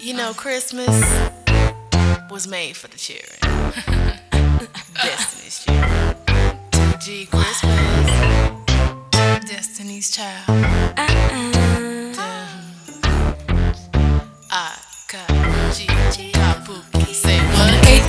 You know, Christmas was made for the children. Destiny's Child. 2G Christmas. Destiny's child. Uh-uh.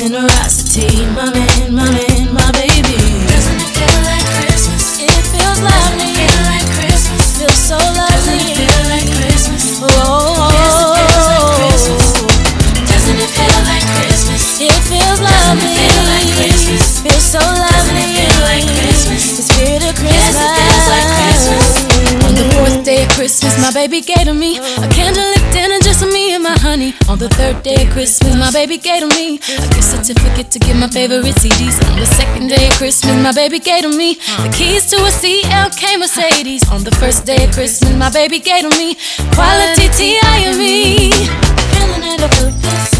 Generosity, my man, my man, my baby. Doesn't it feel like Christmas? It feels lovely. Doesn't it feel like Christmas? Feels so lovely. Doesn't it feel like Christmas? Oh, yes, it feels like Christmas. Doesn't it feel like Christmas? It feels. Doesn't it feel like Christmas? Feels so lovely. Doesn't it feel like Christmas? The spirit of Christmas. Yes, it feels like Christmas. On the fourth day of Christmas, my baby gave to me a candlelit dinner just for me On the third day of Christmas, my baby gave to me a gift certificate to get my favorite CDs. On the second day of Christmas, my baby gave to me the keys to a CLK Mercedes. On the first day of Christmas, my baby gave to me quality T.I.M.E. Feeling it feels